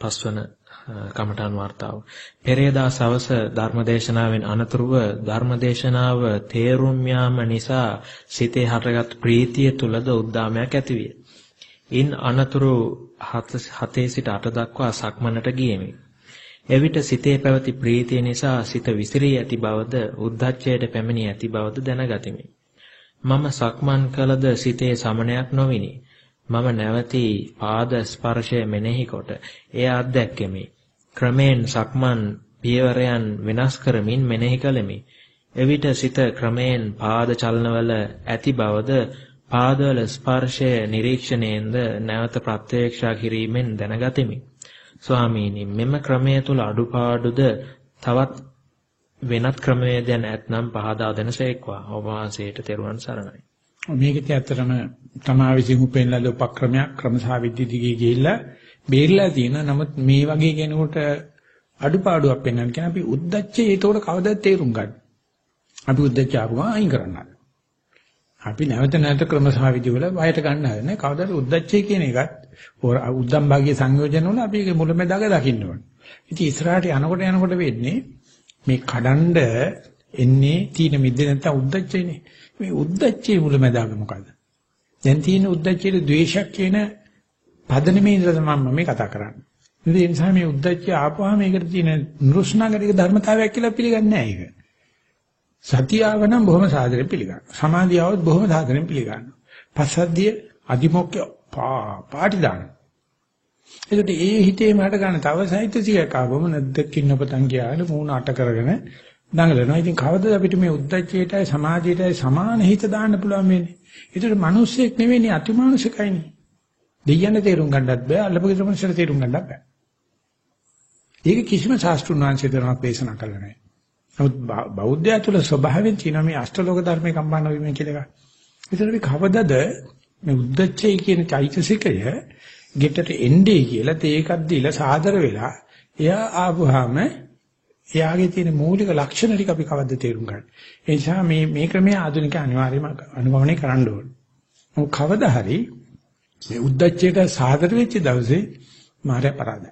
පස්වන කමඨාන් වර්තාව. පෙරේදා සවස ධර්මදේශනාවෙන් අනතුරුව ධර්මදේශනාව තේරුම් යාම නිසා සිතේ හටගත් ප්‍රීතිය තුලද උද්දාමයක් ඇතිවිය. ඉන් අනතුරු 7 සිට 8 දක්වා සක්මනට ගියෙමි. එවිට සිතේ පැවති ප්‍රීතිය නිසා සිත විසිරී ඇති බවද උද්දච්චයට පැමිණී ඇති බවද දැනගතිමි. මම සක්මන් කළද සිතේ සමනයක් නොවිනි. මම නැවතී පාද ස්පර්ශය මෙනෙහි කොට එය අත්දැක්කෙමි. ක්‍රමෙන් සක්මන් පියවරයන් වෙනස් කරමින් මෙනෙහි කළෙමි. එවිට සිත ක්‍රමෙන් පාද චලනවල ඇති බවද පාදවල ස්පර්ශය නිරීක්ෂණයෙන්ද නැවත ප්‍රත්‍යක්ෂා කිරීමෙන් දැනගතිමි. ස්වාමීනි මෙම ක්‍රමය තුල අඩුපාඩුද තවත් වෙනත් ක්‍රමවේදයන් ඇතනම් පහදා දෙනසේක්වා. ඔබ වහන්සේට තෙරුවන් සරණයි. මේකත් ඇත්තටම තමා විසින් උපෙන්ලද උපක්‍රමයක් ක්‍රමසාවිද්‍ය දිගේ ගිහිල්ලා බේරලා තියෙන නමුත් මේ වගේ කෙනෙකුට අඩුපාඩුවක් පෙන්වන්න කියන අපි උද්දච්චය ඒතකොට කවදාද තේරුම් ගන්න. අපි උද්දච්ච ආපුවා අයින් කරන්න. අපි නැවත නැවත ක්‍රමසාවිද්‍ය වල වයයට ගන්න හදන්නේ කවදාද උද්දච්චය කියන එකත් උද්දම් භාගයේ සංයෝජන වල අපි ඒක මුලමෙදාග දකින්න ඕනේ. ඉතින් ඉස්සරහට යනකොට යනකොට වෙන්නේ මේ කඩන්ඩ එන්නේ තීන මිද්ද නැත්නම් උද්දච්චයනේ. මේ උද්දච්චයේ මුලමෙදාග මොකද්ද? දැන් තියෙන උද්දච්චයේ ද්වේෂයක් කියන පදනමේ ඉඳලා තමයි මේ කතා කරන්නේ. ඒ නිසා මේ උද්දච්චය ආපුවාම මේකට තියෙන නුරුස්නාගරික ධර්මතාවයක් කියලා පිළිගන්නේ නැහැ ඒක. සතියාව නම් බොහොම සාදරයෙන් පිළිගන්නවා. සමාධියවත් බොහොම සාදරයෙන් පිළිගන්නවා. පස්සද්ධිය අදිමොක්ක පාටි දානවා. ඒකට ඒ හිතේ මට ගන්න තව සාහිත්‍යසිකයක් ආවම නැද්දකින් ඔබතන් ගියාල මූණ අට කරගෙන දඟලනවා. ඉතින් කවදද අපිට මේ උද්දච්චයටයි සමාධියටයි සමාන හිත දාන්න පුළුවන් වෙන්නේ? ඒතර මිනිස්සෙක් නෙවෙයි අතිමානුෂිකයිනේ. දෙයයන් තේරුම් ගන්නත් බෑ අල්ලපගේ මනුස්සයට තේරුම් ගන්නත් බෑ. ඒක කිසිම ශාස්ත්‍රුන් වහන්සේ දරනක් දේශනා කළා නෑ. නමුත් බෞද්ධය තුළ ස්වභාවයෙන් තියෙන මේ අෂ්ටලෝක ධර්මයේ කම්පන වීම කියලා එකක්. ඒතර අපි කවදද මේ උද්දච්චය කියන චෛතසිකය ගෙටට එන්නේ කියලා තේකක් දීලා සාදර වෙලා එයා ආවහම එයාගේ තියෙන මූලික ලක්ෂණ ටික අපි කවද්ද තේරුම් ගන්න. ඒ නිසා මේ මේ ක්‍රමයේ ආධුනික අනිවාර්යයෙන්ම අනුගමනය කරන්න ඕනේ. මොකද කවදා හරි මේ උද්දච්චයට සාදර වෙච්ච දවසේ මාය පරාදයි.